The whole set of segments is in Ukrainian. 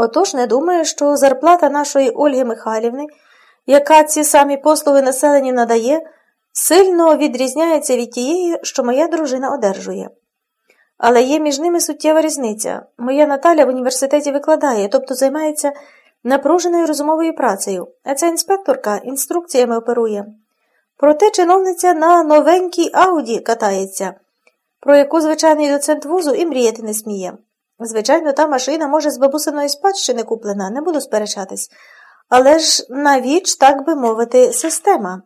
Отож не думаю, що зарплата нашої Ольги Михайлівни, яка ці самі послуги населенню надає, сильно відрізняється від тієї, що моя дружина одержує. Але є між ними суттєва різниця. Моя Наталя в університеті викладає, тобто займається напруженою розумовою працею, а ця інспекторка інструкціями оперує. Проте чиновниця на новенькій ауді катається, про яку звичайний доцент вузу і мріяти не сміє. Звичайно, та машина, може, з бабусиної спадщини куплена, не буду сперечатись, але ж навіч, так би мовити, система.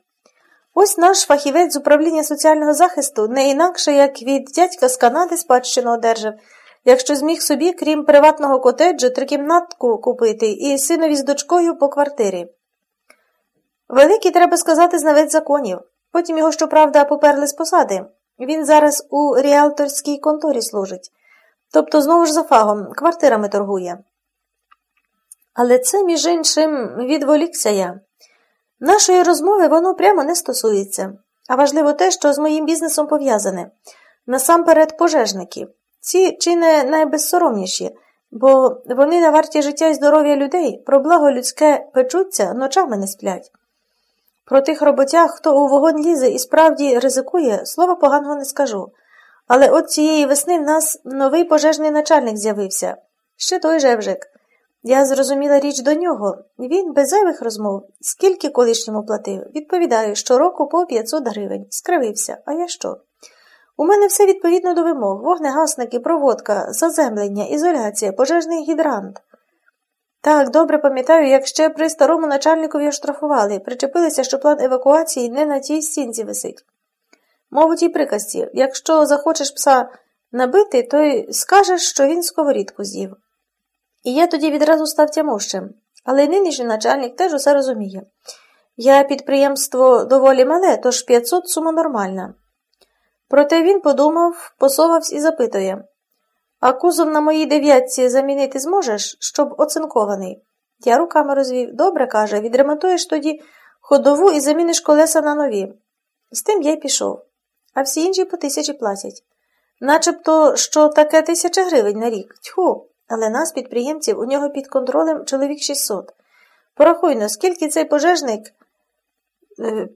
Ось наш фахівець з управління соціального захисту не інакше, як від дядька з Канади спадщину одержав, якщо зміг собі, крім приватного котеджу, трикімнатку купити і синові з дочкою по квартирі. Великий, треба сказати, знавець законів. Потім його, щоправда, поперли з посади. Він зараз у ріалторській конторі служить. Тобто, знову ж за фагом, квартирами торгує. Але це, між іншим, відволікся я. Нашої розмови воно прямо не стосується, а важливо те, що з моїм бізнесом пов'язане. Насамперед, пожежники. Ці чи не найбезсоромніші, бо вони на варті життя і здоров'я людей, про благо людське печуться, ночами не сплять. Про тих роботях, хто у вогонь лізе і справді ризикує, слова поганого не скажу. Але от цієї весни в нас новий пожежний начальник з'явився. Ще той жевжик. Я зрозуміла річ до нього. Він без зайвих розмов, скільки колишньому платив, відповідаю, щороку по 500 гривень. Скривився. А я що? У мене все відповідно до вимог: вогнегасники, проводка, заземлення, ізоляція, пожежний гідрант. Так, добре пам'ятаю, як ще при старому начальникові оштрафували, причепилися, що план евакуації не на тій стінці висить. Мов у тій приказці, якщо захочеш пса набити, то й скажеш, що він сковорідку з'їв. І я тоді відразу став тямущим, але нинішній начальник теж усе розуміє. Я підприємство доволі мале, тож 500 сума нормальна. Проте він подумав, посовався і запитує А кузов на моїй дев'ятці замінити зможеш, щоб оцинкований? Я руками розвів. Добре, каже, відремонтуєш тоді ходову і заміниш колеса на нові. З тим я й пішов а всі інші по тисячі платять. Начебто, що таке тисяча гривень на рік. Тьху, але нас, підприємців, у нього під контролем чоловік 600. Порахуйно, скільки цей пожежник е,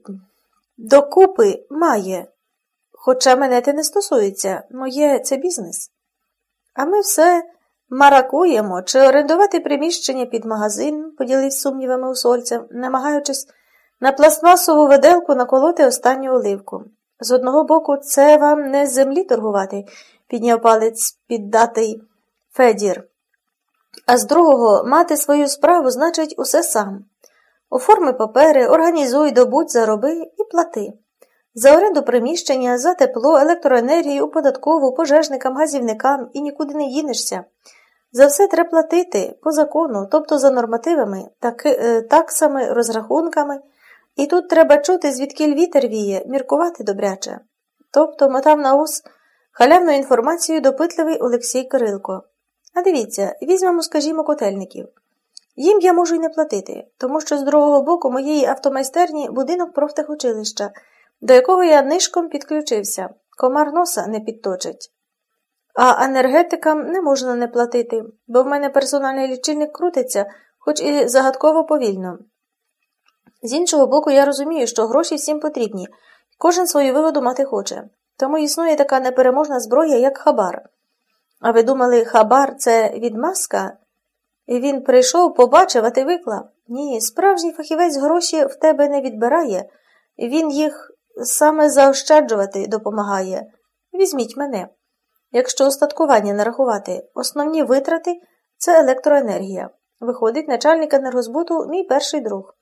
докупи має. Хоча мене те не стосується, моє це бізнес. А ми все маракуємо чи орендувати приміщення під магазин, поділився сумнівами у сольця, намагаючись на пластмасову виделку наколоти останню оливку. З одного боку, це вам не з землі торгувати, підняв палець піддатий Федір. А з другого, мати свою справу значить усе сам. Оформи папери, організуй, добудь, зароби і плати. За оренду приміщення, за тепло, електроенергію, податкову, пожежникам, газівникам і нікуди не їнешся. За все треба платити по закону, тобто за нормативами, так, е, таксами, розрахунками. І тут треба чути, звідки вітер віє, міркувати добряче. Тобто мотав на ус халявну інформацію допитливий Олексій Кирилко. А дивіться, візьмемо, скажімо, котельників. Їм я можу й не платити, тому що з другого боку моєї автомайстерні будинок профтехучилища, до якого я нишком підключився, комар носа не підточить. А енергетикам не можна не платити, бо в мене персональний лічильник крутиться, хоч і загадково повільно. З іншого боку, я розумію, що гроші всім потрібні, кожен свою вигоду мати хоче. Тому існує така непереможна зброя, як хабар. А ви думали, хабар це відмазка? Він прийшов, побачив, а ти виклав? Ні, справжній фахівець гроші в тебе не відбирає, він їх саме заощаджувати допомагає. Візьміть мене. Якщо остаткування нарахувати, основні витрати це електроенергія. Виходить, начальник енергозбуту мій перший друг.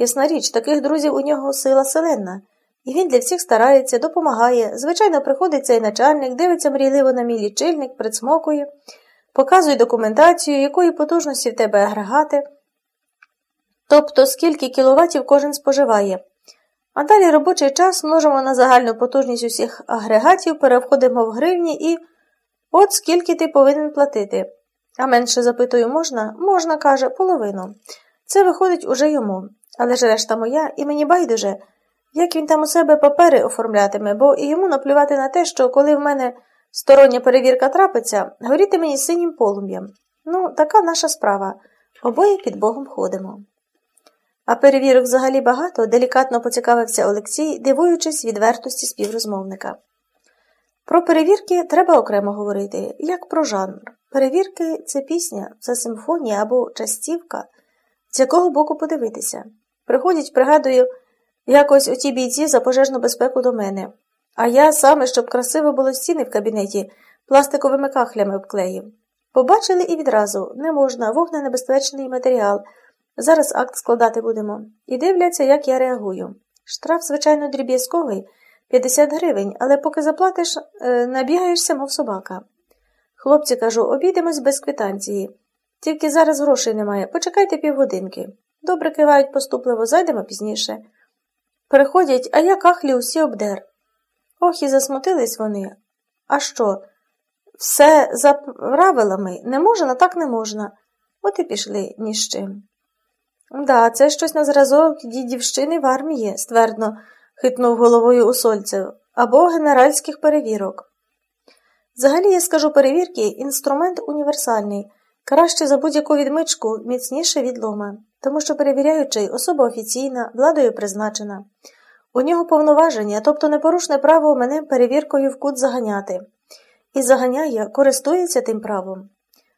Ясна річ, таких друзів у нього сила селенна, і він для всіх старається, допомагає. Звичайно, приходить цей начальник, дивиться мрійливо на мій лічильник, присмокує, показує документацію, якої потужності в тебе агрегати, тобто скільки кіловатів кожен споживає. А далі робочий час множимо на загальну потужність усіх агрегатів, перевходимо в гривні і от скільки ти повинен платити. А менше запитую, можна? Можна, каже, половину. Це виходить уже йому. Але ж решта моя, і мені байдуже, як він там у себе папери оформлятиме, бо і йому наплювати на те, що коли в мене стороння перевірка трапиться, горіти мені синім полум'ям. Ну, така наша справа. Обоє під Богом ходимо. А перевірок взагалі багато, делікатно поцікавився Олексій, дивуючись відвертості співрозмовника. Про перевірки треба окремо говорити, як про жанр. Перевірки це пісня, це симфонія або частівка, з якого боку подивитися. Приходять, пригадую, якось оті бійці за пожежну безпеку до мене, а я саме, щоб красиво було стіни в кабінеті, пластиковими кахлями обклеїв. Побачили і відразу не можна, вогненебезпечний матеріал. Зараз акт складати будемо. І дивляться, як я реагую. Штраф, звичайно, дріб'язковий 50 гривень, але поки заплатиш, е, набігаєшся, мов собака. Хлопці кажу, обійдемось без квитанції. Тільки зараз грошей немає. Почекайте півгодинки. Добре кивають поступливо, зайдемо пізніше. Приходять, а я кахлі усі обдер. Ох, і засмутились вони. А що? Все за правилами не можна, так не можна. От і пішли ні з чим. Да, це щось на зразок дідівщини в армії, ствердно хитнув головою усольцев, або генеральських перевірок. Взагалі, я скажу перевірки, інструмент універсальний, краще за будь-яку відмичку, міцніше від лома, тому що перевіряючий особа офіційна, владою призначена. У нього повноваження, тобто непорушне право мене перевіркою в кут заганяти. І заганяє, користується тим правом.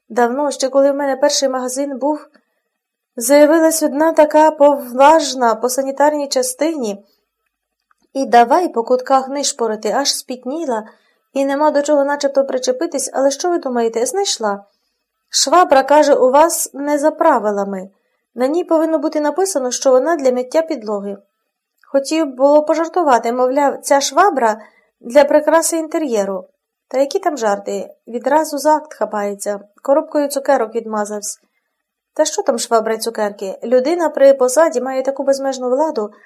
Давно, ще коли в мене перший магазин був, заявилась одна така поважна по санітарній частині, і давай по кутках нишпорити, аж спітніла, і нема до чого начебто причепитись, але що ви думаєте, знайшла? Швабра каже, у вас не за правилами. На ній повинно бути написано, що вона для миття підлоги. Хотів було пожартувати, мовляв, ця швабра для прикраси інтер'єру. Та які там жарти? Відразу за акт хапається, коробкою цукерок відмазався. Та що там швабра й цукерки? Людина при посаді має таку безмежну владу,